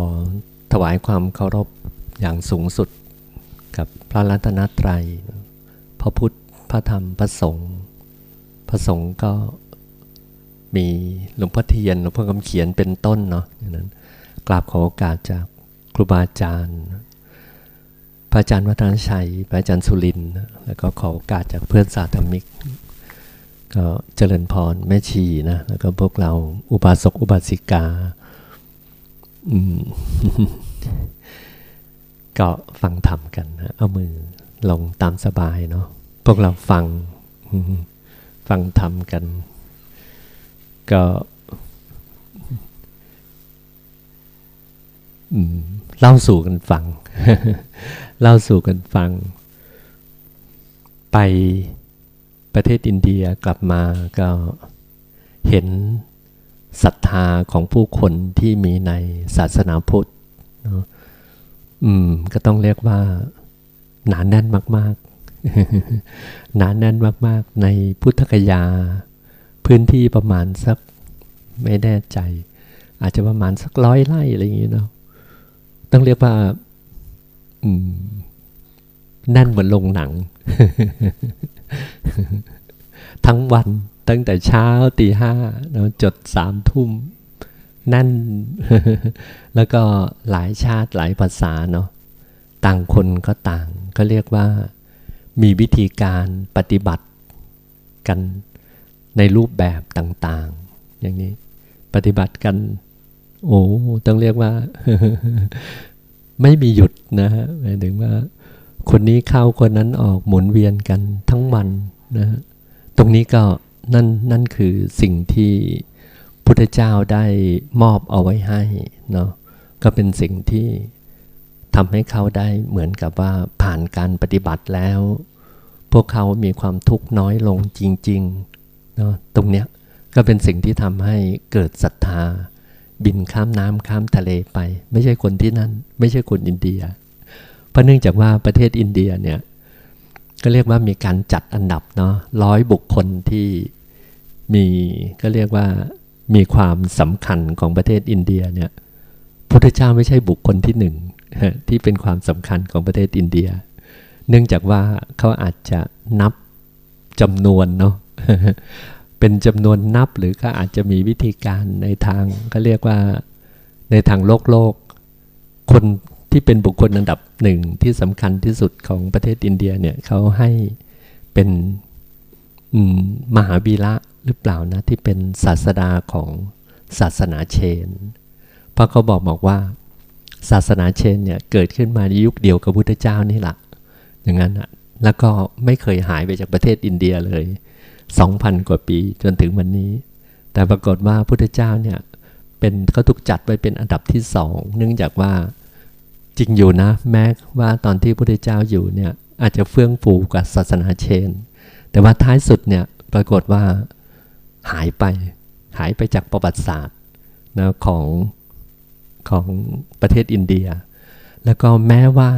อถวายความเคารพอย่างสูงสุดกับพระรัตนตรัย พระพุทธ พระธรรม พระสงฆ์ พระสงฆ์ก็มีหลวงพ่อเทียนหลวงพ่อคำเขียนเป็นต้นเนาะอย่างนั้นกราบขอโอกาสจากครูบาอาจารย์ พระอาจารย์วัฒนชัย พระอาจารย์สุริน แล้วก็ขอโอกาสจากเพื่อนสาธมิก ก็เจริญพรแม่ชีนะ แล้วก็พวกเราอุบาสกอุบาสิกา ก็ฟังธรรมกันนะเอามือลงตามสบายเนาะพวกเราฟังฟังธรรมกัน ก็เล่าสู่กันฟัง เล่าสู่กันฟัง ไปประเทศอินเดียกลับมาก็เห็น ศรัทธาของผู้คนที่มีในศาสนาพุทธอืม ก็ต้องเรียกว่า หนานแน่นมาก ๆ หนานแน่นมาก ๆ ในพุทธกยา พื้นที่ประมาณสักไม่แน่ใจ อาจจะประมาณสักร้อยไร่อะไรอย่างนี้เนาะต้องเรียกว่า อืมแน่นเหมือนลงหนัง ทั้งวัน ตั้งแต่เช้าตีห้าจดสามทุ่มนั่น แล้วก็หลายชาติหลายภาษาเนาะต่างคนก็ต่าง ก็เรียกว่ามีวิธีการปฏิบัติกันในรูปแบบต่าง ๆ อย่างนี้ปฏิบัติกัน โอ้ต้องเรียกว่า ไม่มีหยุดนะฮะหมายถึงว่า คนนี้เข้าคนนั้นออกหมุนเวียนกันทั้งวันนะฮะตรงนี้ก็ นั่นนั่นคือสิ่งที่พุทธเจ้าได้มอบเอาไว้ให้เนาะก็เป็นสิ่งที่ทำให้เขาได้เหมือนกับว่าผ่านการปฏิบัติแล้ว พวกเขามีความทุกข์น้อยลงจริงๆเนาะตรงเนี้ยก็เป็นสิ่งที่ทำให้เกิดศรัทธา บินข้ามน้ำข้ามทะเลไป ไม่ใช่คนที่นั่น ไม่ใช่คนอินเดีย เพราะเนื่องจากว่าประเทศอินเดียเนี่ยก็เรียกว่ามีการจัดอันดับเนาะร้อยบุคคลที่ มีก็เรียกว่ามีความสำคัญของประเทศอินเดียเนี่ยพุทธเจ้าไม่ใช่บุคคลที่หนึ่งที่เป็นความสำคัญของประเทศอินเดีย เนื่องจากว่าเขาอาจจะนับจำนวนเนาะเป็นจำนวนนับหรือก็อาจจะมีวิธีการในทางก็เรียกว่าในทางโลกโลก คนที่เป็นบุคคลอันดับหนึ่งที่สำคัญที่สุดของประเทศอินเดียเนี่ยเขาให้เป็นมหาวีระ หรือเปล่านะที่เป็นศาสดาของศาสนาเชน เพราะเขาบอกบอกว่า ศาสนาเชนเนี่ยเกิดขึ้นมาในยุคเดียวกับพุทธเจ้านี่แหละอย่างนั้นอะแล้วก็ไม่เคยหายไปจากประเทศอินเดียเลยสองพันกว่าปีจนถึงวันนี้ แต่ปรากฏว่าพุทธเจ้าเนี่ยเป็นเขาถูกจัดไว้เป็นอันดับที่สองเนื่องจากว่าจริงอยู่นะแม้ว่าตอนที่พุทธเจ้าอยู่เนี่ยอาจจะเฟื่องฟูกว่าศาสนาเชน แต่ว่าท้ายสุดเนี่ยปรากฏว่า หายไป หายไปจากประวัติศาสตร์นะของของประเทศอินเดีย แล้วก็แม้ว่า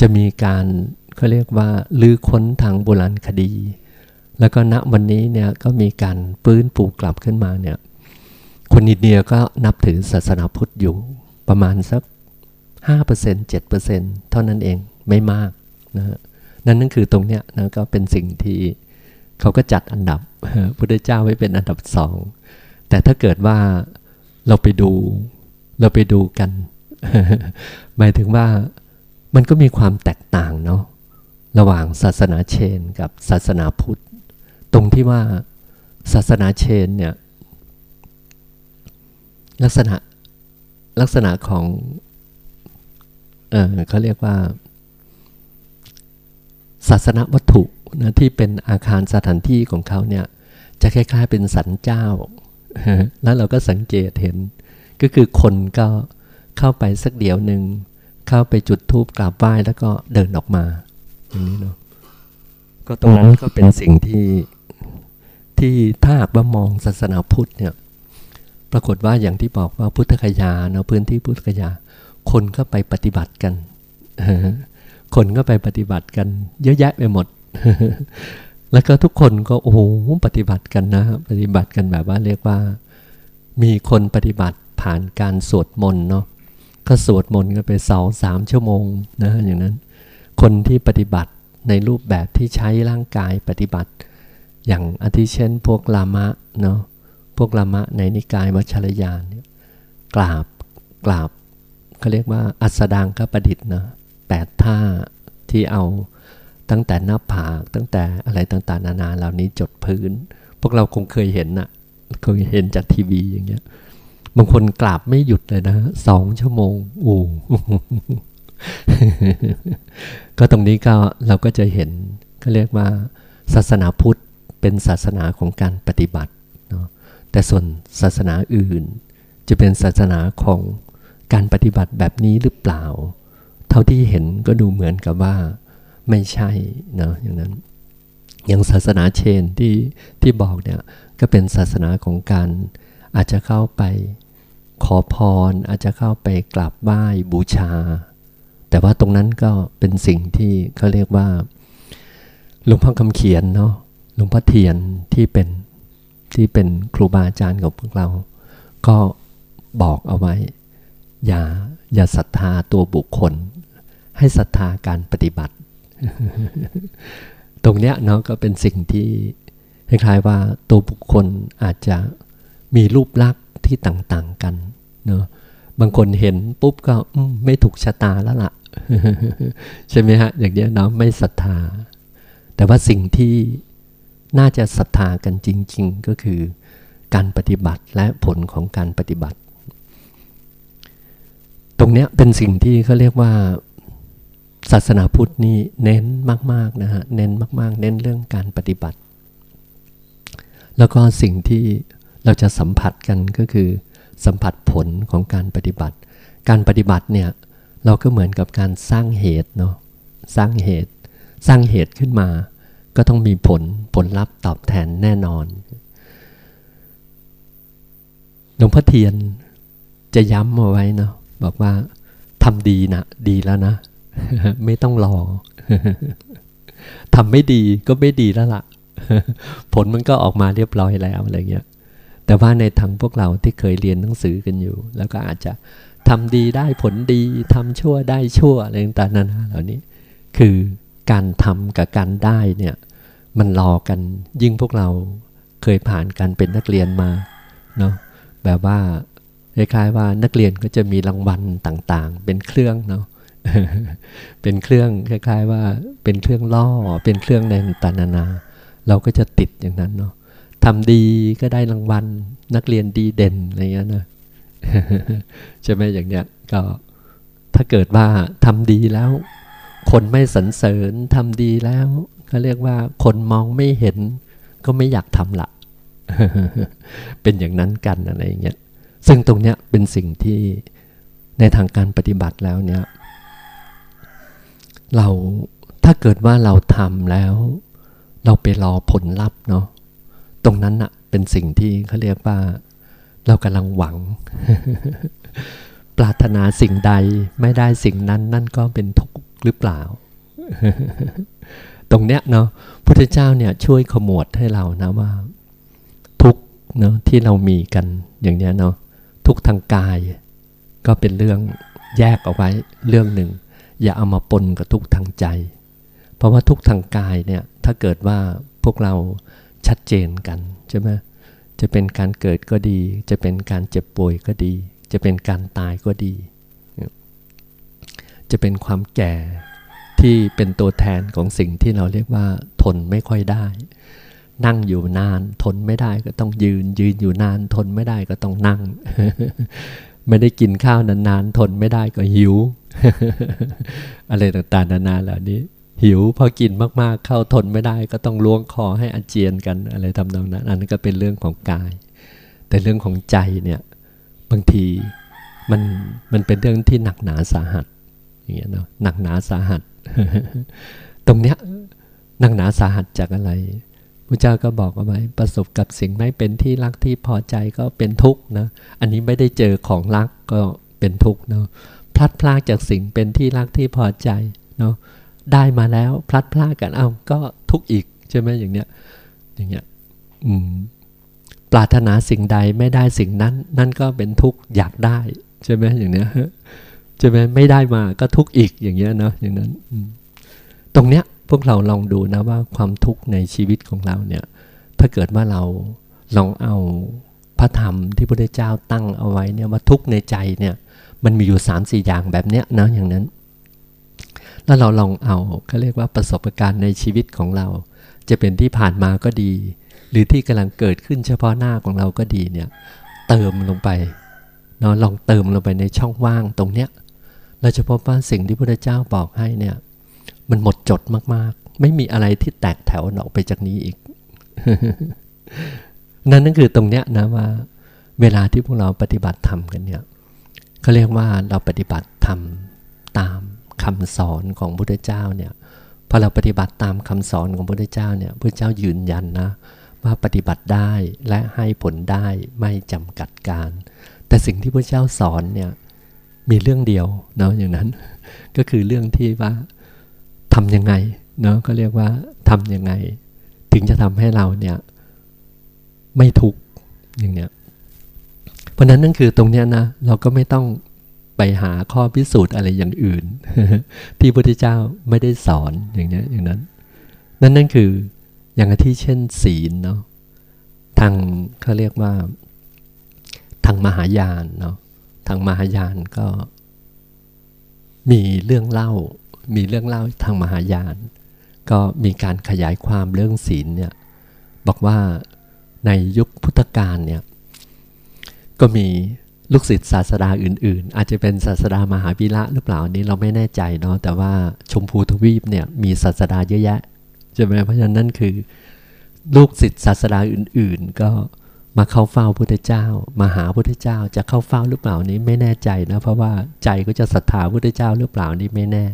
จะมีการเขาเรียกว่าลือค้นทางโบราณคดี แล้วก็ณวันนี้เนี่ยก็มีการฟื้นฟูกลับขึ้นมาเนี่ยคนอินเดียก็นับถือศาสนาพุทธอยู่ประมาณสัก 5% 7%เท่านั้นเองไม่มากนะฮะนั่นนั่นคือตรงเนี้ยนะก็เป็นสิ่งที่ เขาก็จัดอันดับพุทธเจ้าไว้เป็นอันดับสอง แต่ถ้าเกิดว่าเราไปดู เราไปดูกัน หมายถึงว่ามันก็มีความแตกต่างเนาะระหว่างศาสนาเชนกับศาสนาพุทธ ตรงที่ว่าศาสนาเชนเนี่ยลักษณะลักษณะของ เออเขาเรียกว่า ศาสนาวัตถุ นะที่เป็นอาคารสถานที่ของเขาเนี่ยจะคล้ายๆเป็นสันเจ้า แล้วเราก็สังเกตเห็น ก็คือคนก็เข้าไปสักเดียวหนึ่งเข้าไปจุดธูปกราบไหว้แล้วก็เดินออกมาอย่างนี้เนาะก็ตรงนั้นก็เป็นสิ่งที่ที่ถ้าหากว่ามองศาสนาพุทธเนี่ยปรากฏว่าอย่างที่บอกว่าพุทธคยาเนาะพื้นที่พุทธคยา คนก็ไปปฏิบัติกัน คนก็ไปปฏิบัติกัน เยอะแยะไปหมด แล้วก็ทุกคนก็โอ้โหปฏิบัติกันนะ ปฏิบัติกันแบบว่าเรียกว่า มีคนปฏิบัติผ่านการสวดมนต์เนาะก็สวดมนต์กันไปสองสามชั่วโมงนะอย่างนั้น คนที่ปฏิบัติในรูปแบบที่ใช้ร่างกายปฏิบัติ อย่างอาทิเช่น พวกลามะเนาะพวกลามะในนิกายวัชรยานเนี่ยกราบกราบเขาเรียกว่าอัสดางกประดิษฐ์นะแปดท่าที่เอา ตั้งแต่หน้าผากตั้งแต่อะไรต่างๆ นานาเหล่านี้จดพื้น พวกเราคงเคยเห็นนะเคยเห็นจากทีวีอย่างเงี้ย บางคนกราบไม่หยุดเลยนะสองชั่วโมงอู้ก็ตรงนี้ก็เราก็จะเห็นก็เรียกว่า ศาสนาพุทธเป็นศาสนาของการปฏิบัติเนาะแต่ส่วนศาสนาอื่น จะเป็นศาสนาของการปฏิบัติแบบนี้หรือเปล่า เท่าที่เห็นก็ดูเหมือนกับว่า ไม่ใช่เนาะอย่างนั้น อย่างศาสนาเชนที่ที่บอกเนี่ยก็เป็นศาสนาของการอาจจะเข้าไปขอพร อาจจะเข้าไปกราบไหว้บูชา แต่ว่าตรงนั้นก็เป็นสิ่งที่เขาเรียกว่าหลวงพ่อคำเขียนเนาะหลวงพ่อเทียนที่เป็นที่เป็นครูบาอาจารย์ของพวกเรา ก็บอกเอาไว้ อย่าอย่าศรัทธาตัวบุคคล ให้ศรัทธาการปฏิบัติ ตรงเนี้ยเนาะก็เป็นสิ่งที่คล้ายๆว่าตัวบุคคลอาจจะมีรูปลักษณ์ที่ต่าง ๆกันเนาะบางคนเห็นปุ๊บก็ไม่ถูกชะตาแล้วละ่ะ ใช่ไหมฮะ อย่างเนี้ยเนาะไม่ศรัทธา แต่ว่าสิ่งที่น่าจะศรัทธากันจริง ๆ ก็คือการปฏิบัติและผลของการปฏิบัติ ตรงเนี้ยเป็นสิ่งที่เขาเรียกว่า ศาสนาพุทธนี่เน้นมากๆนะฮะเน้นมาก ๆ เน้นเรื่องการปฏิบัติ แล้วก็สิ่งที่เราจะสัมผัสกันก็คือสัมผัสผลของการปฏิบัติ การปฏิบัติเนี่ยเราก็เหมือนกับการสร้างเหตุเนาะสร้างเหตุ สร้างเหตุขึ้นมา ก็ต้องมีผลผลลัพธ์ตอบแทนแน่นอนหลวงพ่อเทียนจะย้ำเอาไว้เนาะบอกว่าทำดีนะดีแล้วนะ ไม่ต้องรอทำไม่ดีก็ไม่ดีแล้วละ่ะ ผลมันก็ออกมาเรียบร้อยแล้วอะไรเงี้ย แต่ว่าในทางพวกเราที่เคยเรียนหนังสือกันอยู่ แล้วก็อาจจะทำดีได้ผลดีทำชั่วได้ชั่วอะไรต่างๆนานาเหล่านี้ คือการทำกับการได้เนี่ย มันรอกันยิ่งพวกเราเคยผ่านการเป็นนักเรียนมาเนาะแบบว่าคล้ายๆว่านักเรียนก็จะมีรางวัลต่างๆ เป็นเครื่องเนาะ เป็นเครื่องคล้าย ๆ ว่าเป็นเครื่องล่อ เป็นเครื่องในตานานา เราก็จะติดอย่างนั้นเนาะทำดีก็ได้รางวัล นักเรียนดีเด่นอะไรเงี้ยนะใช่ไหมอย่างเนี้ยก็ถ้าเกิดว่าทำดีแล้ว คนไม่สรรเสริญทำดีแล้วก็เรียกว่าคนมองไม่เห็น ก็ไม่อยากทำละเป็นอย่างนั้นกันอะไรเงี้ยซึ่งตรงเนี้ยเป็นสิ่งที่ในทางการปฏิบัติแล้วเนี่ย เราถ้าเกิดว่าเราทำแล้ว เราไปรอผลลัพธ์เนาะตรงนั้นอะเป็นสิ่งที่เขาเรียกว่า เรากำลังหวัง ปรารถนาสิ่งใดไม่ได้สิ่งนั้น นั่นก็เป็นทุกข์หรือเปล่า ตรงเนี้ยเนาะพุทธเจ้าเนี่ยช่วยขมวดให้เรานะว่า ทุกเนาะที่เรามีกันอย่างเนี้ยเนาะทุกทางกาย ก็เป็นเรื่องแยกเอาไว้เรื่องหนึ่ง อย่าเอามาปนกับทุกทางใจ เพราะว่าทุกทางกายเนี่ยถ้าเกิดว่าพวกเราชัดเจนกันใช่ไหมจะเป็นการเกิดก็ดี จะเป็นการเจ็บป่วยก็ดี จะเป็นการตายก็ดี จะเป็นความแก่ที่เป็นตัวแทนของสิ่งที่เราเรียกว่า ทนไม่ค่อยได้ นั่งอยู่นาน ทนไม่ได้ก็ต้องยืน ยืนอยู่นาน ทนไม่ได้ก็ต้องนั่ง ไม่ได้กินข้าวนานๆ ทนไม่ได้ก็หิว อะไรต่างๆนานาเหล่านี้ หิวพอกินมากๆ เข้าทนไม่ได้ก็ต้องล้วงคอให้อาเจียนกันอะไรทำนองนั้น อันนั้นก็เป็นเรื่องของกาย แต่เรื่องของใจเนี่ยบางทีมันมันเป็นเรื่องที่หนักหนาสาหัสอย่างเงี้ยเนาะหนักหนาสาหัส ตรงเนี้ยหนักหนาสาหัสจากอะไร พระเจ้าก็บอกเอาไว้ประสบกับสิ่งไม่เป็นที่รักที่พอใจก็เป็นทุกข์นะ อันนี้ไม่ได้เจอของรักก็เป็นทุกข์เนาะพลัดพรากจากสิ่งเป็นที่รักที่พอใจเนาะได้มาแล้วพลัดพรากกันเอาก็ทุกข์อีกใช่ไหมอย่างเนี้ยอย่างเงี้ยอืมปรารถนาสิ่งใดไม่ได้สิ่งนั้น นั่นก็เป็นทุกข์อยากได้ใช่ไหมอย่างเนี้ยใช่ไหมไม่ได้มาก็ทุกข์อีกอย่างเงี้ยเนาะอย่างนั้นตรงเนี้ย พวกเราลองดูนะว่าความทุกข์ในชีวิตของเราเนี่ย ถ้าเกิดว่าเราลองเอาพระธรรมที่พระเจ้าตั้งเอาไว้เนี่ยว่าทุกข์ในใจเนี่ย มันมีอยู่สามสี่อย่างแบบเนี้ยนะอย่างนั้น แล้วเราลองเอาเขาเรียกว่าประสบการณ์ในชีวิตของเรา จะเป็นที่ผ่านมาก็ดี หรือที่กำลังเกิดขึ้นเฉพาะหน้าของเราก็ดีเนี่ย เติมลงไปเนาะลองเติมลงไปในช่องว่างตรงเนี้ยเราจะพบว่าสิ่งที่พระเจ้าบอกให้เนี่ย มันหมดจดมากๆ ไม่มีอะไรที่แตกแถวออกไปจากนี้อีก นั่นนั่นคือตรงเนี้ยนะว่า เวลาที่พวกเราปฏิบัติธรรมกันเนี่ยเขาเรียกว่าเราปฏิบัติธรรมตามคำสอนของพระเจ้าเนี่ยพอเราปฏิบัติตามคำสอนของพระเจ้าเนี่ยพระเจ้ายืนยันนะ ว่าปฏิบัติได้และให้ผลได้ไม่จำกัดการ แต่สิ่งที่พระเจ้าสอนเนี่ยมีเรื่องเดียวเนาะอย่างนั้น ก็คือเรื่องที่ว่า ทำยังไงเนาะก็เรียกว่าทำยังไง ถึงจะทำให้เราเนี่ยไม่ทุกข์อย่างเนี้ยเพราะนั้นนั่นคือตรงเนี้ยนะเราก็ไม่ต้องไปหาข้อพิสูจน์อะไรอย่างอื่น ที่พระพุทธเจ้าไม่ได้สอนอย่างเนี้ยอย่างนั้น นั่นนั่นคืออย่างที่เช่นศีลเนาะทางเขาเรียกว่าทางมหายานเนาะทางมหายานก็มีเรื่องเล่า มีเรื่องเล่าทางมหายาน ก็มีการขยายความเรื่องศีลเนี่ยบอกว่าในยุคพุทธกาลเนี่ยก็มีลูกศิษย์ศาสดาอื่น ๆ อาจจะเป็นศาสดามหาวิระหรือเปล่านี้เราไม่แน่ใจเนาะแต่ว่าชมพูทวีปเนี่ยมีศาสดาเยอะแยะใช่ไหมเพราะฉะนั้นนั่นคือ ลูกศิษย์ศาสดาอื่น ๆ ก็มาเข้าเฝ้าพุทธเจ้า มาหาพุทธเจ้าจะเข้าเฝ้าหรือเปล่านี้ไม่แน่ใจนะเพราะว่าใจก็จะศรัทธาพุทธเจ้าหรือเปล่านี้ไม่แน่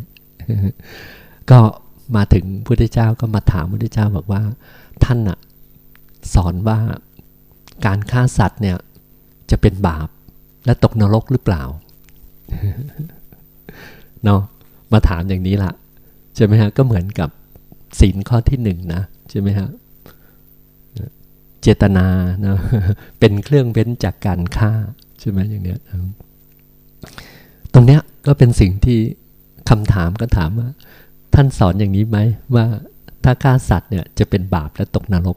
ก็มาถึงพุทธเจ้าก็มาถามพุทธเจ้าบอกว่าท่านอะสอนว่าการฆ่าสัตว์เนี่ยจะเป็นบาปและตกนรกหรือเปล่าเนาะมาถามอย่างนี้ละใช่ไหมฮะก็เหมือนกับศีลข้อที่หนึ่งนะใช่ไหมฮะเจตนาเนาะเป็นเครื่องเว้นจากการฆ่าใช่ไหมอย่างเนี้ยตรงเนี้ยก็เป็นสิ่งที่ คำถามก็ถามว่า ท่านสอนอย่างนี้ไหมว่าถ้าฆ่าสัตว์เนี่ยจะเป็นบาปและตกนรก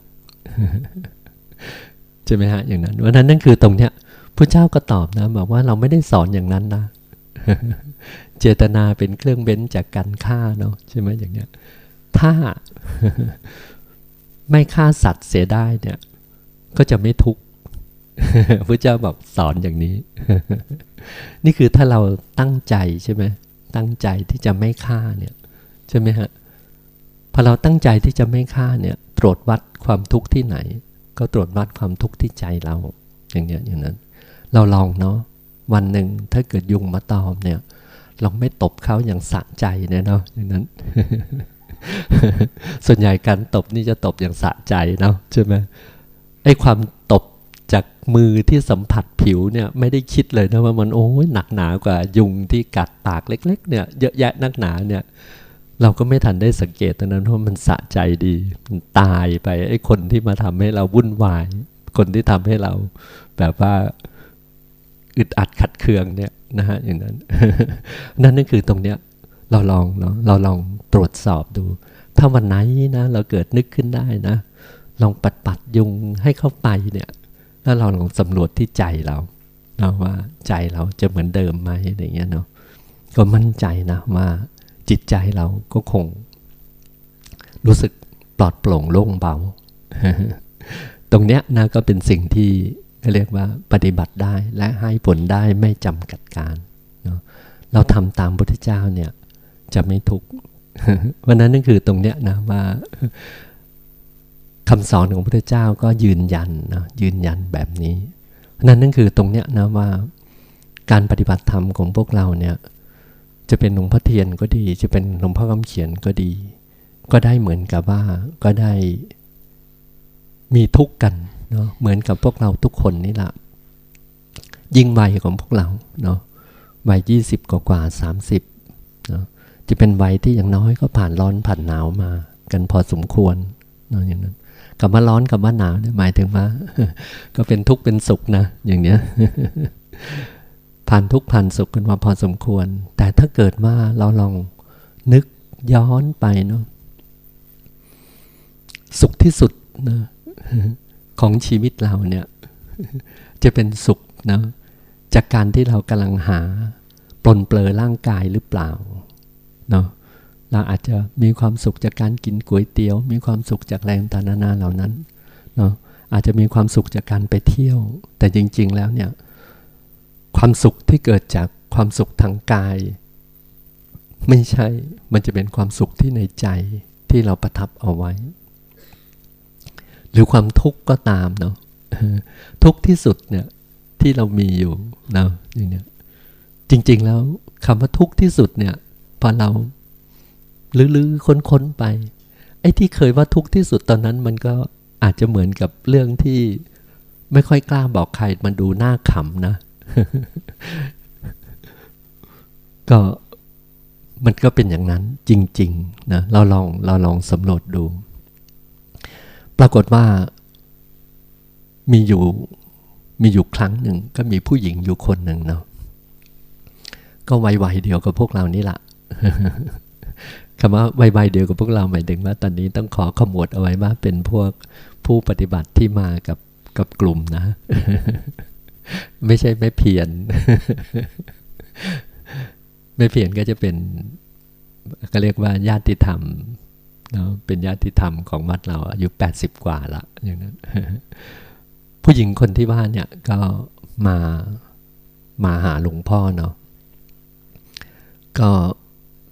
ใช่ไหมฮะอย่างนั้นวันนั้นนั่นคือตรงเนี้ยพระเจ้าก็ตอบนะบอกว่าเราไม่ได้สอนอย่างนั้นนะเจตนาเป็นเครื่องเบ้นจากการฆ่าเนาะใช่ไหมอย่างเนี้ยถ้าไม่ฆ่าสัตว์เสียได้เนี่ย ก็จะไม่ทุกข์พระเจ้าบอกสอนอย่างนี้ นี่คือถ้าเราตั้งใจใช่ไหม ตั้งใจที่จะไม่ฆ่าเนี่ยใช่ไหมฮะพอเราตั้งใจที่จะไม่ฆ่าเนี่ยตรวจวัดความทุกข์ที่ไหน ก็ตรวจวัดความทุกข์ที่ใจเราอย่างเงี้ยอย่างนั้น เราลองเนาะวันหนึ่งถ้าเกิดยุงมาตอมเนี่ยลองไม่ตบเขาอย่างสะใจเนี่ยเนาะอย่างนั้น ส่วนใหญ่การตบนี่จะตบอย่างสะใจเนาะใช่ไหมไอ้ความ มือที่สัมผัสผิวเนี่ยไม่ได้คิดเลยนะว่ามันโอ้ยหนักหนากว่ายุงที่กัดปากเล็ก ๆ เนี่ยเยอะแยะนักหนาเนี่ยเราก็ไม่ทันได้สังเกตตอนนั้นว่ามันสะใจดีมันตายไปไอ้คนที่มาทำให้เราวุ่นวาย คนที่ทำให้เรา แบบว่าอึดอัดขัดเคืองเนี่ยนะฮะอย่างนั้น นั่นนั่นคือตรงเนี้ยเราลองเนาะเราลองตรวจสอบดู ถ้าวันไหนนะ เราเกิดนึกขึ้นได้นะ ลองปัดปัดยุงให้เข้าไปเนี่ย แล้วเราลองสำรวจที่ใจเราเนาว่าใจเราจะเหมือนเดิมไหมอะไรเงี้ยเนาะก็มั่นใจนะว่าจิตใจเราก็คง รู้สึกปลอดโปร่งโล่งเบา ตรงเนี้ยนะก็เป็นสิ่งที่เรียกว่าปฏิบัติได้และให้ผลได้ไม่จำกัดการเนาะเราทำตามพุทธเจ้าเนี่ยจะไม่ทุกข์วันนั้นนั่นคือตรงเนี้ยนะว่า คำสอนของพระพุทธเจ้าก็ยืนยันนะยืนยันแบบนี้นั้นนั่นคือตรงเนี้ยนะว่า การปฏิบัติธรรมของพวกเราเนี่ย จะเป็นหลวงพ่อเทียนก็ดี จะเป็นหลวงพ่อคำเขียนก็ดี ก็ได้เหมือนกับว่าก็ได้มีทุกข์กันเนาะเหมือนกับพวกเราทุกคนนี่แหละยิ่งวัยของพวกเราเนาะวัยยี่สิบกว่าสามสิบเนาะจะเป็นวัยที่อย่างน้อยก็ผ่านร้อนผ่านหนาวมา กันพอสมควรเนาะอย่างนั้น กับว่าร้อนกับว่าหนาวเนี่ยหมายถึงว่า ก็เป็นทุกข์เป็นสุขนะ อย่างเนี้ยผ่านทุกข์ผ่านสุขกันมาพอสมควร แต่ถ้าเกิดว่าเราลองนึกย้อนไปเนาะสุขที่สุดนะของชีวิตเราเนี่ย จะเป็นสุขนะจากการที่เรากำลังหาปลนเปลือร่างกายหรือเปล่าเนาะ เราอาจจะมีความสุขจากการกินก๋วยเตี๋ยว มีความสุขจากแรงตานานาเหล่านั้นเนาะอาจจะมีความสุขจากการไปเที่ยว แต่จริง ๆ แล้วเนี่ยความสุขที่เกิดจากความสุขทางกาย ไม่ใช่ มันจะเป็นความสุขที่ในใจที่เราประทับเอาไว้ หรือความทุกข์ก็ตามเนาะทุกข์ที่สุดเนี่ยที่เรามีอยู่นะอย่างเนี้ยจริง ๆ แล้วคำว่าทุกข์ที่สุดเนี่ยพอเรา ลื้อๆค้นๆไป ไอ้ที่เคยว่าทุกข์ที่สุดตอนนั้นมันก็อาจจะเหมือนกับเรื่องที่ไม่ค่อยกล้าบอกใครมันดูน่าขำนะ ก็มันก็เป็นอย่างนั้นจริงๆนะเราลองเราลองสำรวจดู ปรากฏว่า มีอยู่มีอยู่ครั้งหนึ่งก็มีผู้หญิงอยู่คนหนึ่งเนาะก็วัยๆเดียวกับพวกเรานี่แหละ คำว่าวัยๆเดียวกับพวกเราหมายถึงว่าตอนนี้ต้องขอขมวดเอาไว้ว่าเป็นพวกผู้ปฏิบัติที่มากับกับกลุ่มนะ ไม่ใช่ไม่เพียน ไม่เพียนก็จะเป็นก็เรียกว่าญาติธรรมเนาะเป็นญาติธรรมของวัดเราอายุแปดสิบกว่าละอย่างนั้น ผู้หญิงคนที่ว่าเนี่ยก็มามาหาหลวงพ่อเนาะก็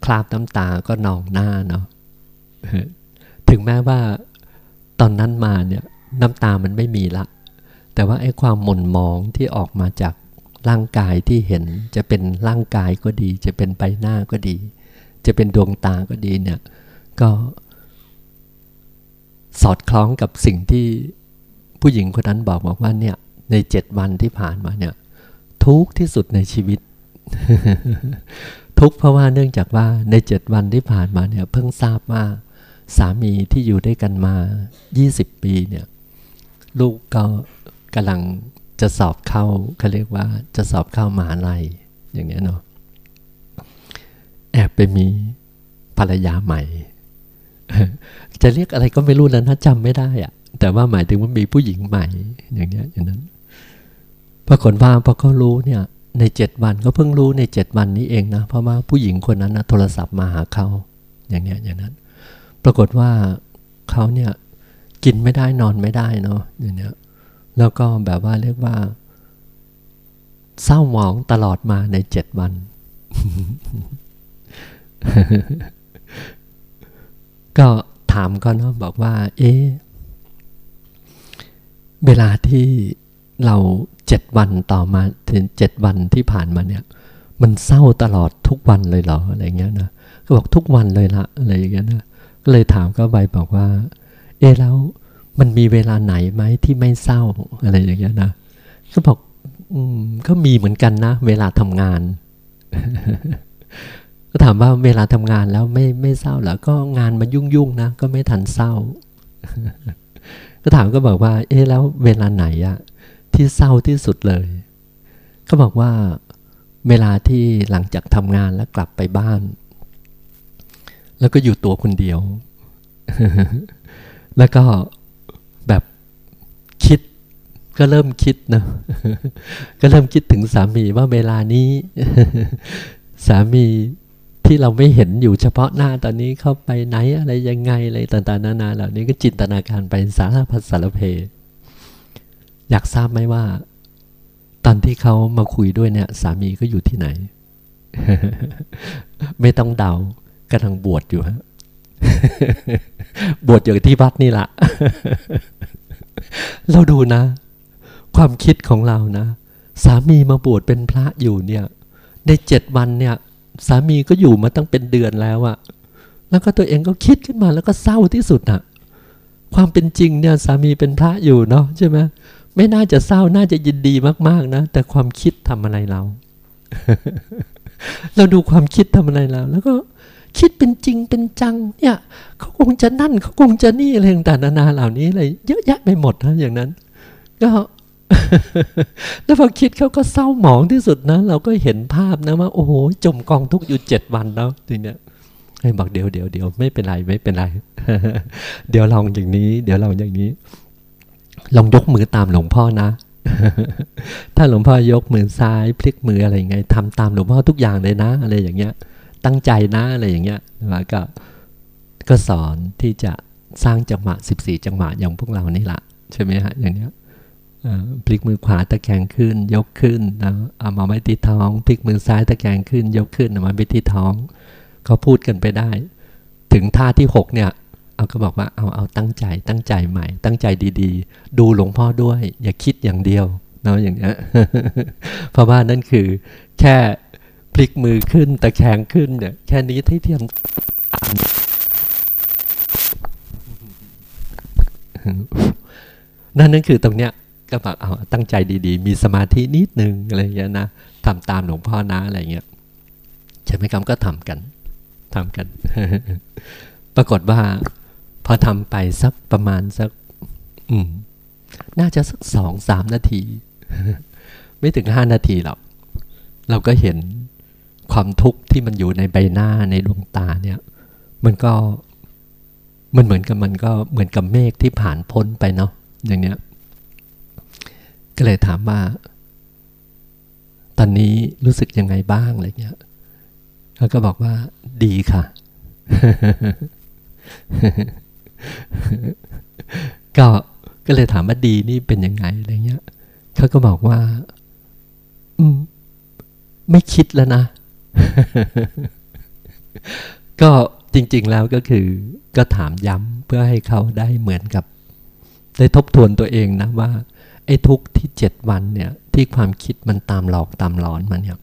คราบน้ำตาก็นองหน้าเนาะถึงแม้ว่าตอนนั้นมาเนี่ยน้ำตามันไม่มีละ แต่ว่าไอ้ความหม่นมองที่ออกมาจากร่างกายที่เห็นจะเป็นร่างกายก็ดี จะเป็นใบหน้าก็ดี จะเป็นดวงตาก็ดีเนี่ยก็สอดคล้องกับสิ่งที่ผู้หญิงคนนั้นบอกบอกว่าเนี่ยในเจ็ดวันที่ผ่านมาเนี่ยทุกที่สุดในชีวิต ทุกเพราะว่าเนื่องจากว่าในเจ็ดวันที่ผ่านมาเนี่ยเพิ่งทราบว่าสามีที่อยู่ด้วยกันมา 20 ปีเนี่ยลูกก็กำลังจะสอบเข้าเขาเรียกว่าจะสอบเข้ามหาลัยอย่างเงี้ยเนาะแอบไปมีภรรยาใหม่ จะเรียกอะไรก็ไม่รู้แล้วนะจำไม่ได้อะแต่ว่าหมายถึงว่ามีผู้หญิงใหม่อย่างเงี้ยอย่างนั้นปรากฏว่าพอเขารู้เนี่ย ในเจ็ดวันก็เพิ่งรู้ในเจ็ดวันนี้เองนะ เพราะว่าผู้หญิงคนนั้นนะโทรศัพท์มาหาเขาอย่างเงี้ยอย่างนั้น ปรากฏว่าเขาเนี่ยกินไม่ได้นอนไม่ได้เนาะอย่างเนี้ยแล้วก็แบบว่าเรียกว่า เศร้าหมองตลอดมาในเจ็ดวัน ก็ถามก็เนาะบอกว่า เอ๊เวลาที่ เราเจ็ดวันต่อมาถึงเจ็ดวันที่ผ่านมาเนี่ย มันเศร้าตลอดทุกวันเลยเหรออะไรเงี้ยนะก็บอกทุกวันเลยละอะไรอย่างเงี้ยนะก็เลยถามก็ไปบอกว่า เอ๊แล้วมันมีเวลาไหนไหมที่ไม่เศร้าอะไรอย่างเงี้ยนะก็บอกอืมก็มีเหมือนกันนะ เวลาทำงาน ก็ถามว่าเวลาทำงานแล้วไม่ไม่เศร้าหรอก็งานมันยุ่งๆนะก็ไม่ทันเศร้า ก็ถามก็บอกว่า เอ๊แล้วเวลาไหนอะ ที่เศร้าที่สุดเลย ก็บอกว่าเวลาที่หลังจากทำงานแล้วกลับไปบ้าน แล้วก็อยู่ตัวคนเดียว แล้วก็แบบคิดก็เริ่มคิดนะ ก็เริ่มคิดถึงสามีว่าเวลานี้ สามีที่เราไม่เห็นอยู่เฉพาะหน้าตอนนี้เข้าไปไหนอะไรยังไงอะไรต่างๆนานาเหล่านี้ก็จินตนาการไปสารพัดสารเพ อยากทราบไหมว่า ตอนที่เขามาคุยด้วยเนี่ย สามีก็อยู่ที่ไหน ไม่ต้องเดากำลังบวชอยู่ฮะบวชอยู่ที่วัดนี่แหละเราดูนะ ความคิดของเรานะ สามีมาบวชเป็นพระอยู่เนี่ย ในเจ็ดวันเนี่ย สามีก็อยู่มาตั้งเป็นเดือนแล้วอะแล้วก็ตัวเองก็คิดขึ้นมาแล้วก็เศร้าที่สุดอะความเป็นจริงเนี่ย สามีเป็นพระอยู่เนาะใช่ไหม ไม่น่าจะเศร้าน่าจะยินดีมาก ๆ นะ แต่ความคิดทำอะไรเรา เราดูความคิดทำอะไรเรา แล้วก็คิดเป็นจริงเป็นจัง เนี่ยเขาคงจะนั่นเขาคงจะนี่อะไรต่างๆนานาเหล่านี้อะไรเยอะแยะไปหมดนะอย่างนั้น ก็แล้วพอคิดเขาก็เศร้าหมองที่สุดนะ เราก็เห็นภาพนะว่าโอ้โหจมกองทุกอยู่เจ็ดวันแล้วทีเนี้ยให้บอกเดี๋ยวเดี๋ยวเดี๋ยวไม่เป็นไรไม่เป็นไร เดี๋ยวลองอย่างนี้ เดี๋ยวลองอย่างนี้ ลองยกมือตามหลวงพ่อนะ ถ้าหลวงพ่อยกมือซ้ายพลิกมืออะไรยังไงทำตามหลวงพ่อทุกอย่างเลยนะ อะไรอย่างเงี้ย ตั้งใจนะอะไรอย่างเงี้ยแล้วก็ก็สอนที่จะสร้างจังหวะ14 จังหวะอย่างพวกเรานี่แหละใช่ไหมฮะอย่างเนี้ยพลิกมือขวาตะแคงขึ้น ยกขึ้นนะเอามาไว้ที่ท้อง พลิกมือซ้ายตะแคงขึ้น ยกขึ้นเอามาไว้ที่ท้อง ก็พูดกันไปได้ ถึงท่าที่หกเนี่ย เอาก็บอกว่าเอาเอาตั้งใจ ตั้งใจใหม่ ตั้งใจดีๆ ดูหลวงพ่อด้วย อย่าคิดอย่างเดียวเนาะอย่างเงี้ยเพราะว่านั่นคือแค่พลิกมือขึ้นตะแคงขึ้นเนี่ยแค่นี้ที่เทียมนั่นนั่นคือตรงเนี้ยก็บอกเอาตั้งใจดีๆ มีสมาธินิดนึงอะไรเงี้ยนะทำตามหลวงพ่อนะอะไรเงี้ยใช่ไหมครับก็ทำกันทำกัน ปรากฏว่า พอทำไปสักประมาณสัก อืม น่าจะสักสองสามนาที ไม่ถึงห้านาทีหรอก เราก็เห็นความทุกข์ที่มันอยู่ในใบหน้าในดวงตาเนี่ย มันก็มันเหมือนกับมันก็เหมือนกับเมฆที่ผ่านพ้นไปเนาะอย่างเนี้ย ก็เลยถามว่า ตอนนี้รู้สึกยังไงบ้างอะไรเงี้ยเขาก็บอกว่า ดีค่ะ ก็ก็เลยถามว่าดีนี่เป็นยังไงอะไรเงี้ยเขาก็บอกว่า อืม ไม่คิดแล้วนะ ก็จริง ๆ แล้วก็คือ ก็ถามย้ำเพื่อให้เขาได้เหมือนกับ ได้ทบทวนตัวเองนะว่า ไอ้ทุกที่เจ็ดวันเนี่ย ที่ความคิดมันตามหลอกตามหลอนมันเนี่ย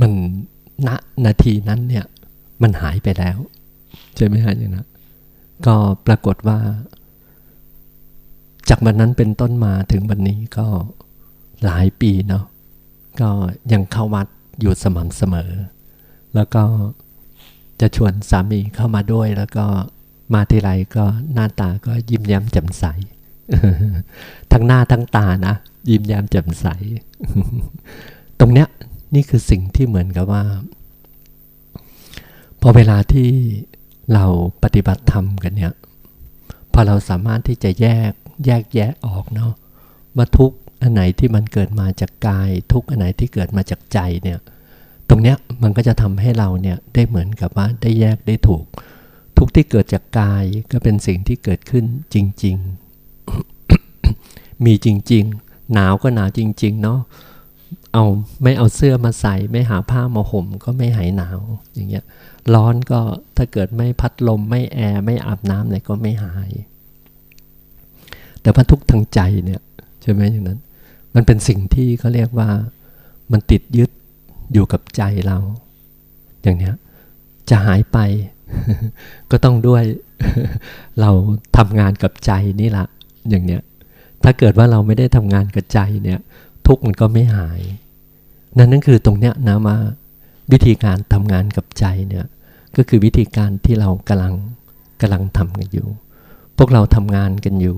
มันณนาทีนั้นเนี่ย มันหายไปแล้ว ใช่ไหมฮะอย่างนั้นก็ปรากฏว่า จากวันนั้นเป็นต้นมาถึงวันนี้ก็หลายปีเนาะก็ยังเข้าวัดอยู่สม่ำเสมอ แล้วก็จะชวนสามีเข้ามาด้วย แล้วก็มาทีไรก็หน้าตาก็ยิ้มแย้มแจ่มใส ทั้งหน้าทั้งตานะ ยิ้มแย้มแจ่มใส ตรงเนี้ยนี่คือสิ่งที่เหมือนกับว่า พอเวลาที่ เราปฏิบัติธรรมกันเนี่ยพอเราสามารถที่จะแยกแยกแยะออกเนาะว่าทุกอันไหนที่มันเกิดมาจากกาย ทุกอันไหนที่เกิดมาจากใจเนี่ยตรงเนี้ยมันก็จะทำให้เราเนี่ยได้เหมือนกับว่าได้แยกได้ถูก ทุกที่เกิดจากกายก็เป็นสิ่งที่เกิดขึ้นจริง ๆ มีจริง ๆ หนาวก็หนาวจริง ๆ เนาะเอาไม่เอาเสื้อมาใส่ ไม่หาผ้ามาห่มก็ไม่หายหนาวอย่างเงี้ย ร้อนก็ถ้าเกิดไม่พัดลมไม่แอร์ไม่อาบน้ำอะไรก็ไม่หาย แต่ว่าทุกทางใจเนี่ยใช่ไหมอย่างนั้น มันเป็นสิ่งที่เขาเรียกว่ามันติดยึดอยู่กับใจเรา อย่างเนี้ยจะหายไป ก็ต้องด้วยเราทำงานกับใจนี่แหละอย่างเนี้ยถ้าเกิดว่าเราไม่ได้ทำงานกับใจเนี่ย ทุกมันก็ไม่หาย นั่นนั่นคือตรงเนี้ยนะมา วิธีการทำงานกับใจเนี่ยก็คือวิธีการที่เรากำลังกำลังทำกันอยู่ พวกเราทำงานกันอยู่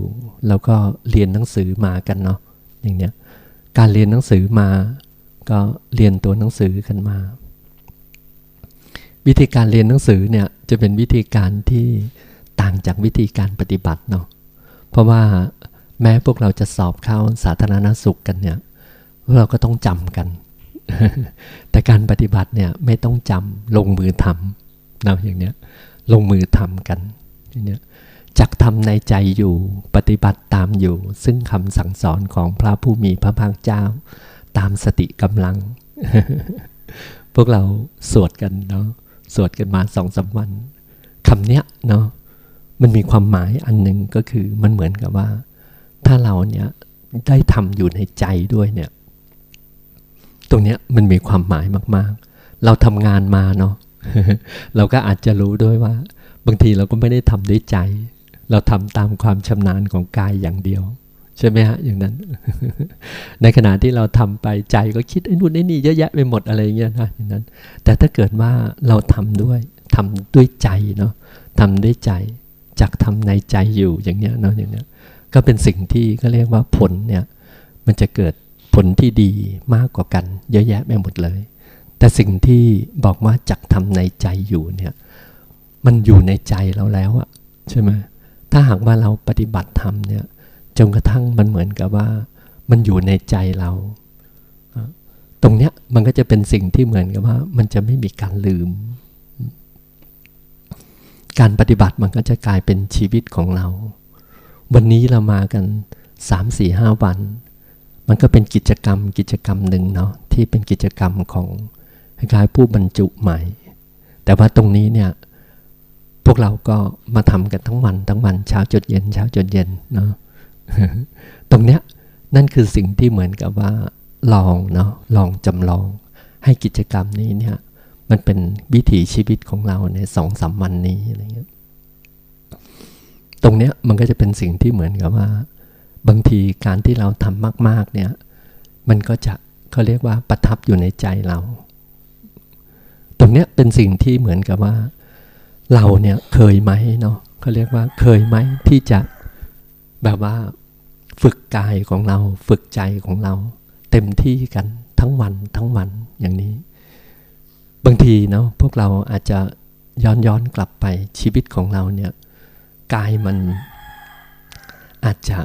แล้วก็เรียนหนังสือมากันเนาะอย่างเนี้ยการเรียนหนังสือมา ก็เรียนตัวหนังสือกันมา วิธีการเรียนหนังสือเนี่ยจะเป็นวิธีการที่ต่างจากวิธีการปฏิบัติเนาะเพราะว่าแม้พวกเราจะสอบเข้าสาธารณสุขกันเนี่ยเราก็ต้องจำกัน แต่การปฏิบัติเนี่ยไม่ต้องจำลงมือทำนะอย่างเนี้ยลงมือทำกันอย่างเนี้ยจักทำในใจอยู่ปฏิบัติตามอยู่ ซึ่งคำสั่งสอนของพระผู้มีพระภาคเจ้า ตามสติกำลัง พวกเราสวดกันเนาะสวดกันมาสองสาวันคำเนี้ยเนาะมันมีความหมายอันหนึ่งก็คือมันเหมือนกับว่า ถ้าเราเนี่ยได้ทำอยู่ในใจด้วยเนี่ย ตรงนี้มันมีความหมายมากๆ เราทำงานมาเนาะเราก็อาจจะรู้ด้วยว่า บางทีเราก็ไม่ได้ทำด้วยใจ เราทำตามความชำนาญของกายอย่างเดียว ใช่ไหมฮะอย่างนั้น ในขณะที่เราทำไปใจก็คิดไอ้นู่นไอ้นี่เยอะแยะไปหมดอะไรเงี้ยนะอย่างนั้น แต่ถ้าเกิดว่าเราทำด้วยทำด้วยใจเนาะทำด้วยใจจากทำในใจอยู่อย่างเงี้ยเนาะอย่างเงี้ยก็เป็นสิ่งที่ก็เรียกว่าผลเนี่ยมันจะเกิด ผลที่ดีมากกว่ากัน เยอะแยะไปหมดเลย แต่สิ่งที่บอกว่าจักทำในใจอยู่เนี่ยมันอยู่ในใจเราแล้วอะใช่ไหมถ้าหากว่าเราปฏิบัติธรรมเนี่ยจนกระทั่งมันเหมือนกับว่า มันอยู่ในใจเรา ตรงเนี้ยมันก็จะเป็นสิ่งที่เหมือนกับว่า มันจะไม่มีการลืม การปฏิบัติมันก็จะกลายเป็นชีวิตของเรา วันนี้เรามากันสามสี่ห้าวัน มันก็เป็นกิจกรรมกิจกรรมหนึ่งเนาะที่เป็นกิจกรรมของคล้ายๆผู้บรรจุใหม่ แต่ว่าตรงนี้เนี่ยพวกเราก็มาทำกันทั้งวันทั้งวันเช้าจดเย็นเช้าจดเย็นเนาะตรงเนี้ยนั่นคือสิ่งที่เหมือนกับว่าลองเนาะลองจำลอง ให้กิจกรรมนี้เนี่ยมันเป็นวิถีชีวิตของเราในสองสามวันนี้อะไรเงี้ยตรงเนี้ยมันก็จะเป็นสิ่งที่เหมือนกับว่า บางทีการที่เราทำมาก ๆ เนี่ย มันก็จะเขาเรียกว่าประทับอยู่ในใจเรา ตรงเนี้ยเป็นสิ่งที่เหมือนกับว่า เราเนี่ยเคยไหมเนาะเขาเรียกว่าเคยไหมที่จะแบบว่าฝึกกายของเรา ฝึกใจของเรา เต็มที่กันทั้งวันทั้งวันอย่างนี้ บางทีเนาะพวกเราอาจจะย้อนย้อนกลับไปชีวิตของเราเนี่ยกายมันอาจจะ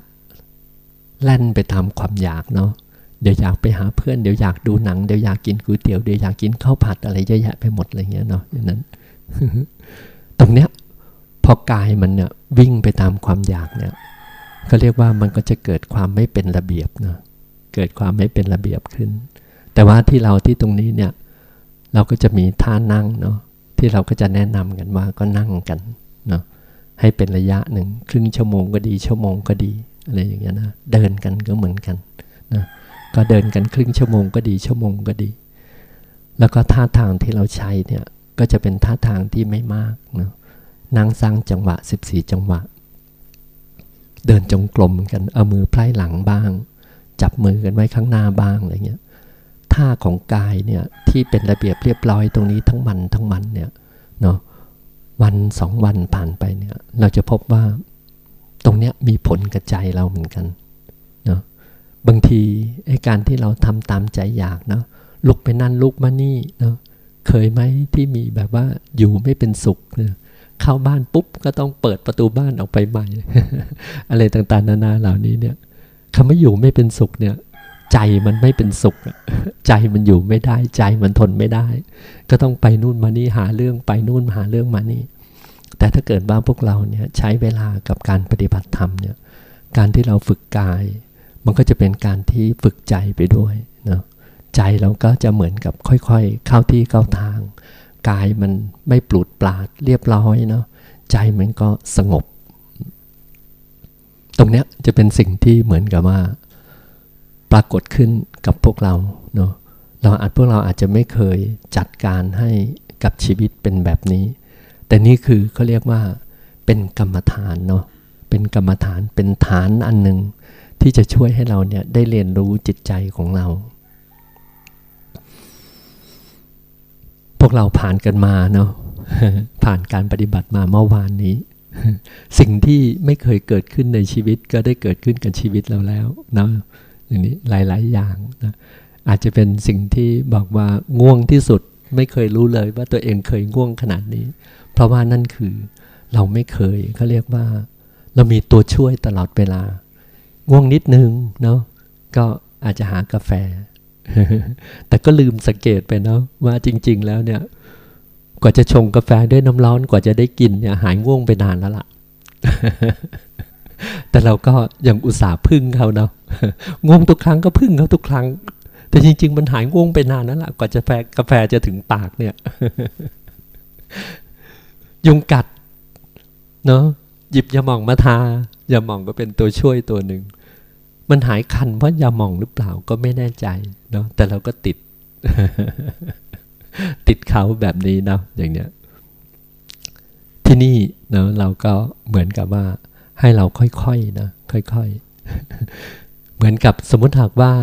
แล่นไปตามความอยากเนาะเดี๋ยวอยากไปหาเพื่อนเดี๋ยวอยากดูหนังเดี๋ยวอยากกินก๋วยเตี๋ยวเดี๋ยวอยากกินข้าวผัดอะไรเยอะแยะไปหมดอะไรเงี้ยเนาะอย่างนั้น ตรงเนี้ยพอกายมันเนี่ยวิ่งไปตามความอยากเนี่ยก็เรียกว่ามันก็จะเกิดความไม่เป็นระเบียบเนาะเกิดความไม่เป็นระเบียบขึ้น แต่ว่าที่เราที่ตรงนี้เนี่ยเราก็จะมีท่านั่งเนาะที่เราก็จะแนะนำกันว่าก็นั่งกันเนาะให้เป็นระยะหนึ่งครึ่งชั่วโมงก็ดีชั่วโมงก็ดี อะไรอย่างเงี้ยนะเดินกันก็เหมือนกันนะก็เดินกันครึ่งชั่วโมงก็ดีชั่วโมงก็ดี แล้วก็ท่าทางที่เราใช้เนี่ยก็จะเป็นท่าทางที่ไม่มากนะนั่งสร้างจังหวะ 14 จังหวะ เดินจงกรมกันเอามือไพร่หลังบ้าง จับมือกันไว้ข้างหน้าบ้างอะไรเงี้ยท่าของกายเนี่ยที่เป็นระเบียบเรียบร้อยตรงนี้ทั้งวันทั้งวันเนี่ยเนาะวันสองวันผ่านไปเนี่ยเราจะพบว่า ตรงเนี้ยมีผลกระใจเราเหมือนกันเนาะบางทีไอ้การที่เราทำตามใจอยากเนาะลุกไปนั่นลุกมานี่เนาะเคยไหมที่มีแบบว่าอยู่ไม่เป็นสุขเนี่ยเข้าบ้านปุ๊บก็ต้องเปิดประตูบ้านออกไปใหม่ อะไรต่างๆ นานาเหล่านี้เนี่ยคำว่าอยู่ไม่เป็นสุขเนี่ย ใจมันไม่เป็นสุข ใจมันอยู่ไม่ได้ใจมันทนไม่ได้ ก็ต้องไปนู่นมานี่หาเรื่องไปนู่นหาเรื่องมานี่ แต่ถ้าเกิดว่าพวกเราเนี่ยใช้เวลากับการปฏิบัติธรรมเนี่ยการที่เราฝึกกาย มันก็จะเป็นการที่ฝึกใจไปด้วยเนาะใจเราก็จะเหมือนกับค่อยๆ เข้าที่เข้าทาง กายมันไม่ปลุดปลาดเรียบร้อยเนาะใจมันก็สงบ ตรงเนี้ยจะเป็นสิ่งที่เหมือนกับว่า ปรากฏขึ้นกับพวกเราเนาะเราอาจพวกเราอาจจะไม่เคยจัดการให้กับชีวิตเป็นแบบนี้ แต่นี่คือเขาเรียกว่าเป็นกรรมฐานเนาะเป็นกรรมฐานเป็นฐานอันหนึ่งที่จะช่วยให้เราเนี่ยได้เรียนรู้จิตใจของเรา พวกเราผ่านกันมาเนาะผ่านการปฏิบัติมาเมื่อวานนี้ สิ่งที่ไม่เคยเกิดขึ้นในชีวิตก็ได้เกิดขึ้นกับชีวิตเราแล้วเนาะอย่างนี้หลาย ๆ อย่างนะอาจจะเป็นสิ่งที่บอกว่าง่วงที่สุด ไม่เคยรู้เลยว่าตัวเองเคยง่วงขนาดนี้ เพราะว่านั่นคือเราไม่เคยเขาเรียกว่า เรามีตัวช่วยตลอดเวลา ง่วงนิดนึงเนาะก็อาจจะหากาแฟ แต่ก็ลืมสังเกตไปเนาะว่าจริง ๆ แล้วเนี่ย กว่าจะชงกาแฟด้วยน้ำร้อนกว่าจะได้กินเนี่ยหายง่วงไปนานแล้วล่ะ แต่เราก็ยังอุตส่าห์พึ่งเขาเนาะง่วงทุกครั้งก็พึ่งเขาทุกครั้ง แต่จริง ๆ มันหายง่วงไปนานแล้วล่ะกว่าจะแฟกาแฟจะถึงปากเนี่ย ยุงกัด เนาะหยิบยาหม่องมาทายาหม่องก็เป็นตัวช่วยตัวหนึ่ง มันหายคันเพราะยาหม่องหรือเปล่าก็ไม่แน่ใจเนาะแต่เราก็ติด ติดเขาแบบนี้เนาะอย่างเนี้ย ที่นี่เนาะเราก็เหมือนกับว่า ให้เราค่อยๆนะค่อยๆเหมือนกับสมมติหากว่า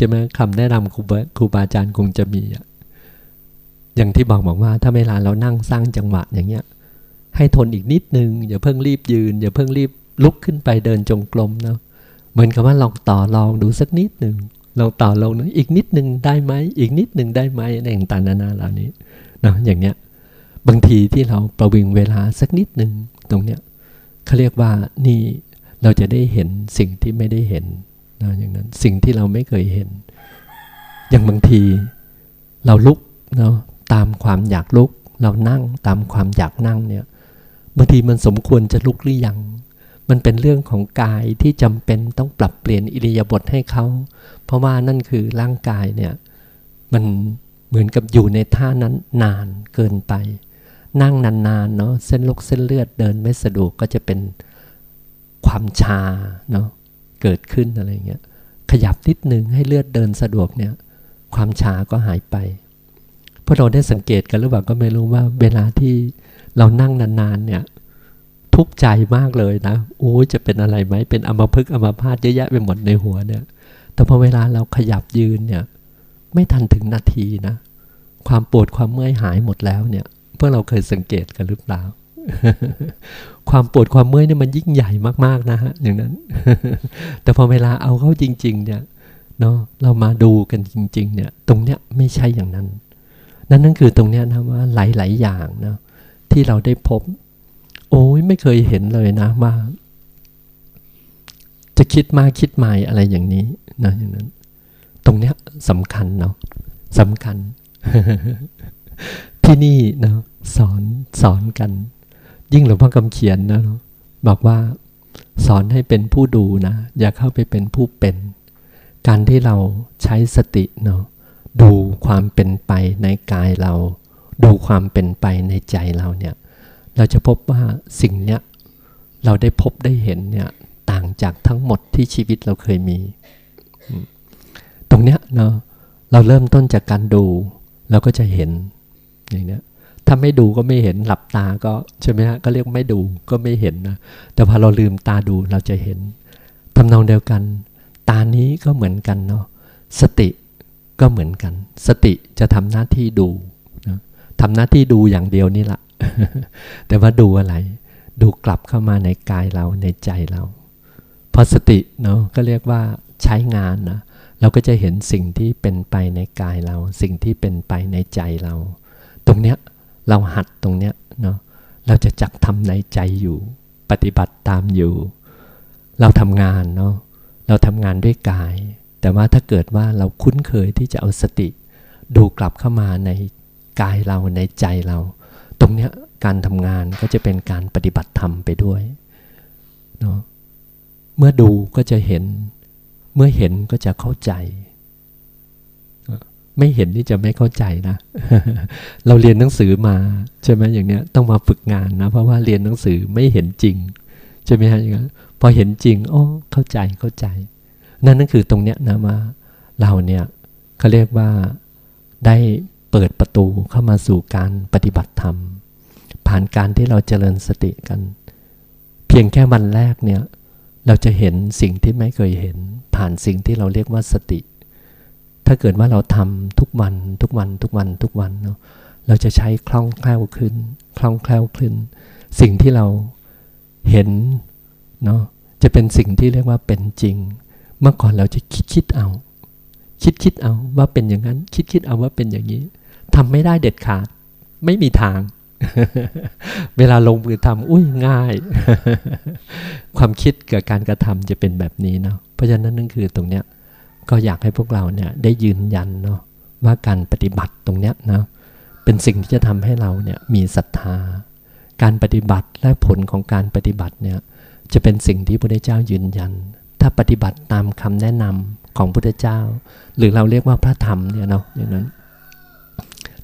จะมาคำแนะนำครูครูบาอาจารย์คงจะมีอะอย่างที่บอกบอกว่า ถ้าเวลาเรานั่งสร้างจังหวะอย่างเงี้ย ให้ทนอีกนิดนึง อย่าเพิ่งรีบยืน อย่าเพิ่งรีบลุกขึ้นไปเดินจงกรมเนาะเหมือนกับว่าลองต่อลองดูสักนิดหนึ่งลองต่อลองนะอีกนิดหนึ่งได้ไหมอีกนิดหนึ่งได้ไหมในต่างๆนานาเหล่านี้เนาะอย่างเนี้ยบางทีที่เราประวิงเวลาสักนิดหนึ่งตรงเนี้ยเขาเรียกว่านี่เราจะได้เห็นสิ่งที่ไม่ได้เห็น นะอย่างนั้นสิ่งที่เราไม่เคยเห็น อย่างบางทีเราลุกเนาะตามความอยากลุก เรานั่งตามความอยากนั่งเนี่ยบางทีมันสมควรจะลุกหรือยัง มันเป็นเรื่องของกายที่จำเป็นต้องปรับเปลี่ยนอิริยาบถให้เขา เพราะว่านั่นคือร่างกายเนี่ยมันเหมือนกับอยู่ในท่านั้นนานเกินไป นั่งนานๆเนาะเส้นลกเส้นเลือดเดินไม่สะดวกก็จะเป็นความชาเนาะ เกิดขึ้นอะไรเงี้ยขยับนิดนึงให้เลือดเดินสะดวกเนี่ย ความชาก็หายไปพวกเราได้สังเกตกันหรือเปล่าก็ไม่รู้ว่าเวลาที่เรานั่งนานๆเนี่ย ทุกข์ใจมากเลยนะโอ้จะเป็นอะไรไหมเป็นอัมพฤกษ์อัมพาตเยอะแยะไปหมดในหัวเนี่ย แต่พอเวลาเราขยับยืนเนี่ย ไม่ทันถึงนาทีนะ ความปวดความเมื่อยหายหมดแล้วเนี่ยพวกเราเคยสังเกตกันหรือเปล่า ความปวดความเมื่อยเนี่ยมันยิ่งใหญ่มากๆนะฮะอย่างนั้น แต่พอเวลาเอาเข้าจริง ๆ เนี่ยเนาะเรามาดูกันจริง ๆ เนี่ย ตรงเนี้ยไม่ใช่อย่างนั้น นั่นนั่นคือตรงเนี้ยนะว่าหลายๆอย่างเนาะที่เราได้พบ โอ้ยไม่เคยเห็นเลยนะว่าจะคิดมาคิดใหม่อะไรอย่างนี้นะอย่างนั้น ตรงเนี้ยสำคัญเนาะสำคัญ ที่นี่เนาะสอนสอนกัน ยิ่งหลวงพ่อคำเขียนนะบอกว่าสอนให้เป็นผู้ดูนะ อย่าเข้าไปเป็นผู้เป็น การที่เราใช้สติเนาะดูความเป็นไปในกายเรา ดูความเป็นไปในใจเราเนี่ย เราจะพบว่าสิ่งเนี้ยเราได้พบได้เห็นเนี่ยต่างจากทั้งหมดที่ชีวิตเราเคยมี ตรงเนี้ยเนาะเราเริ่มต้นจากการดู เราก็จะเห็นอย่างเนี้ย ถ้าไม่ดูก็ไม่เห็นหลับตาก็ใช่ไหมฮะก็เรียกไม่ดูก็ไม่เห็นนะแต่พอเราลืมตาดูเราจะเห็นทำนองเดียวกัน ตานี้ก็เหมือนกันเนาะสติก็เหมือนกัน สติจะทำหน้าที่ดูนะทำหน้าที่ดูอย่างเดียวนี่แหละแต่ว่าดูอะไร ดูกลับเข้ามาในกายเราในใจเราพอสติเนาะก็เรียกว่าใช้งานนะเราก็จะเห็นสิ่งที่เป็นไปในกายเรา สิ่งที่เป็นไปในใจเรา ตรงเนี้ย เราหัดตรงเนี้ยเนาะเราจะจักทำในใจอยู่ ปฏิบัติตามอยู่ เราทำงานเนาะเราทำงานด้วยกาย แต่ว่าถ้าเกิดว่าเราคุ้นเคยที่จะเอาสติ ดูกลับเข้ามาในกายเราในใจเรา ตรงเนี้ยการทำงานก็จะเป็นการปฏิบัติธรรมไปด้วยเนาะเมื่อดูก็จะเห็น เมื่อเห็นก็จะเข้าใจ ไม่เห็นนี่จะไม่เข้าใจนะ เราเรียนหนังสือมาใช่ไหมอย่างเนี้ยต้องมาฝึกงานนะ เพราะว่าเรียนหนังสือไม่เห็นจริง ใช่ไหมฮะอย่างนี้ยพอเห็นจริงโอ้เข้าใจเข้าใจ นั่นนั่นคือตรงเนี้ยนะมาเราเนี่ยเขาเรียกว่าได้เปิดประตูเข้ามาสู่การปฏิบัติธรรม ผ่านการที่เราเจริญสติกัน เพียงแค่วันแรกเนี่ย เราจะเห็นสิ่งที่ไม่เคยเห็น ผ่านสิ่งที่เราเรียกว่าสติ ถ้าเกิดว่าเราทำทุกวันทุกวันทุกวันทุกวันเนาะเราจะใช้คล่องแคล่วขึ้น คล่องแคล่วขึ้น สิ่งที่เราเห็นเนาะจะเป็นสิ่งที่เรียกว่าเป็นจริง เมื่อก่อนเราจะคิดคิดเอา คิดคิดเอาว่าเป็นอย่างนั้น คิดคิดเอาว่าเป็นอย่างนี้ทำไม่ได้เด็ดขาด ไม่มีทาง เวลาลงมือทำอุ้ยง่าย ความคิดกับการกระทำจะเป็นแบบนี้เนาะเพราะฉะนั้นนั่นคือตรงเนี้ย ก็อยากให้พวกเราเนี่ยได้ยืนยันเนาะว่าการปฏิบัติตรงเนี้ยนะเป็นสิ่งที่จะทำให้เราเนี่ยมีศรัทธา การปฏิบัติและผลของการปฏิบัติเนี่ยจะเป็นสิ่งที่พระเจ้ายืนยัน ถ้าปฏิบัติตามคำแนะนำของพระเจ้า หรือเราเรียกว่าพระธรรมเนี่ยเนาะอย่างนั้น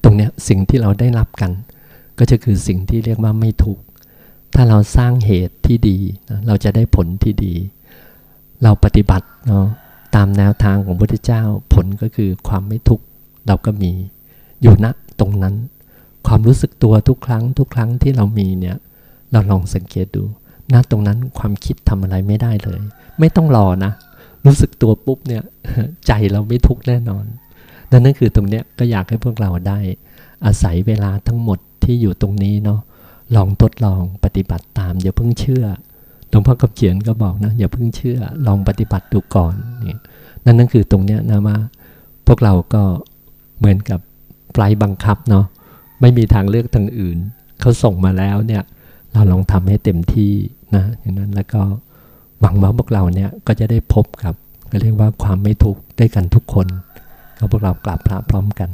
ตรงเนี้ยสิ่งที่เราได้รับกัน ก็จะคือสิ่งที่เรียกว่าไม่ถูก ถ้าเราสร้างเหตุที่ดี เราจะได้ผลที่ดี เราปฏิบัติเนาะ ตามแนวทางของพระพุทธเจ้าผลก็คือความไม่ทุกข์เราก็มีอยู่ณตรงนั้น ความรู้สึกตัวทุกครั้ง ทุกครั้งที่เรามีเนี่ยเราลองสังเกตดูณตรงนั้นความคิดทำอะไรไม่ได้เลย ไม่ต้องรอนะ รู้สึกตัวปุ๊บเนี่ยใจเราไม่ทุกข์แน่นอนดังนั้นคือตรงเนี้ยก็อยากให้พวกเราได้ อาศัยเวลาทั้งหมดที่อยู่ตรงนี้เนาะลองทดลองปฏิบัติตามอย่าเพิ่งเชื่อ ลวงพ่อคำเขียนก็บอกนะอย่าเพิ่งเชื่อลองปฏิบัติดูก่อนนี่นั่นนั่นคือตรงเนี้ยนะว่า พวกเราก็เหมือนกับไฟบังคับเนาะไม่มีทางเลือกทางอื่นเขาส่งมาแล้วเนี่ย เราลองทำให้เต็มที่นะอย่างนั้นแล้วก็หวังว่าพวกเราเนี่ยก็จะได้พบกับก็เรียกว่าความไม่ทุกข์ได้กันทุกคนก็พวกเรากราบพระพร้อมกัน